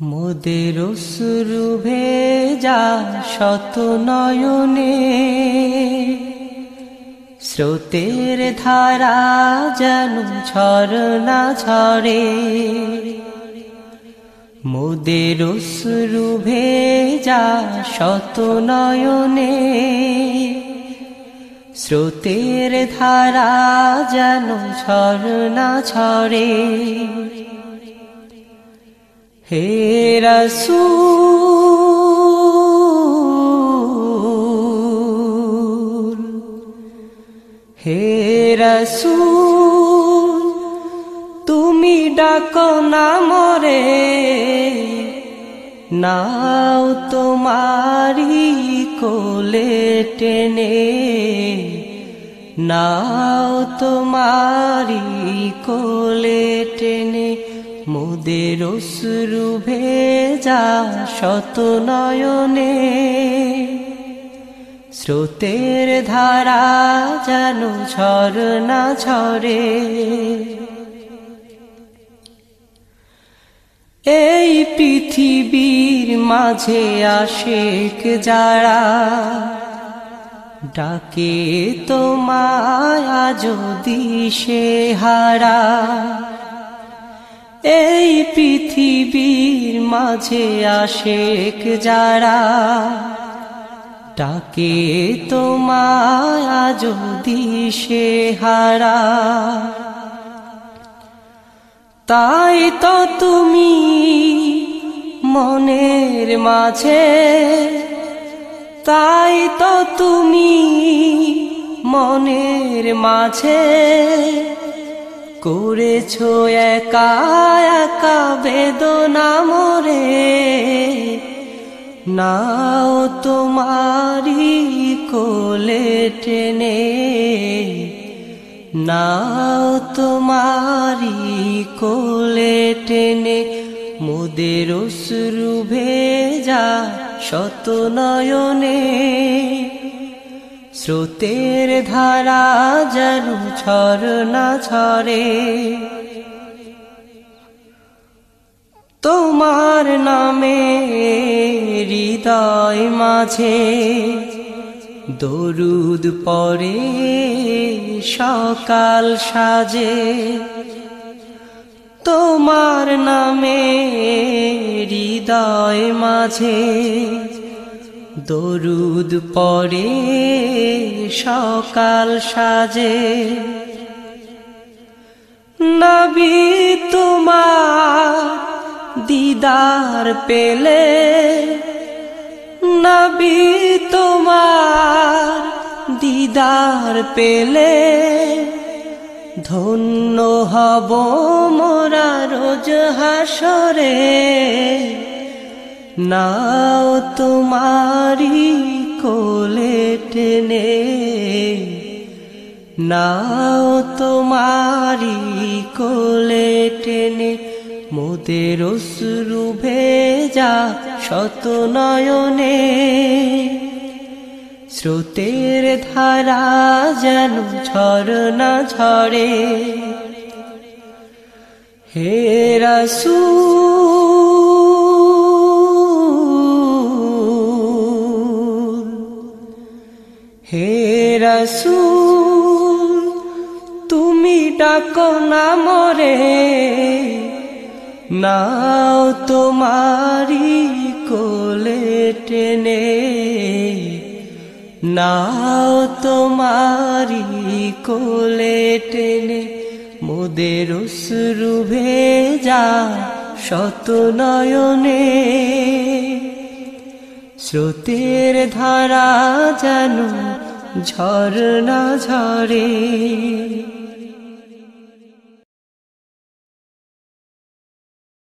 মোদের শুরু ভেজা শত নয়নে, স্রোতের ধারা যেন ঝরনা ঝরে। মোদের শুরু ভেজা শত নয়নে, স্রোতের ধারা যেন ঝরনা ঝরে। হে রসূল হে রসূল, তুমি ডাকো না মরে, নাও তোমারি কোলে টেনে, নাও তোমারি কোলে টেনে। মোদের অশ্রু ভেজা শত নয়নে, স্রোতের ধারা যেন ঝরনা ঝরে। এই পৃথিবীর মাঝে আশেক যারা ডাকে তোমায়া যদি সে হারা এই পৃথিবীর মাঝে আশেক যারা ডাকে তোমায়া যদি সে হারা। তাই তো তুমি মনের মাঝে, তাই তো তুমি মনের মাঝে করেছ একা একা বেদনা মরে। নাও তোমারি কোলে টেনে। নাও তোমারি কোলে টেনে মোদের অশ্রু ভেজা শত নয়নে। স্রোতের ধারা যেন ঝরনা ঝরে। তোমার নামে হৃদয় মাঝে দরুদ পরে সকাল সাজে। তোমার নামে হৃদয় মাঝে দরুদ পরে সকাল সাজে। নবী তোমার দিদার পেলে, নবী তোমার দিদার পেলে। ধন্য হব মোরা রোজ হাসরে। নাও তোমারি কোলে টেনে, নাও তোমারি কোলে টেনে, মোদের অশ্রু ভেজা শত নয়নে, স্রোতের ধারা যেন ঝরনা ঝরে। হে রসূল রসূল, তুমি ডাকো না মরে। নাও তোমারি কোলে টেনে। নাও তোমারি কোলে টেনে। মোদের অশ্রু ভেজা শত নয়নে। স্রোতের ধারা যেন ঝরনা ঝরে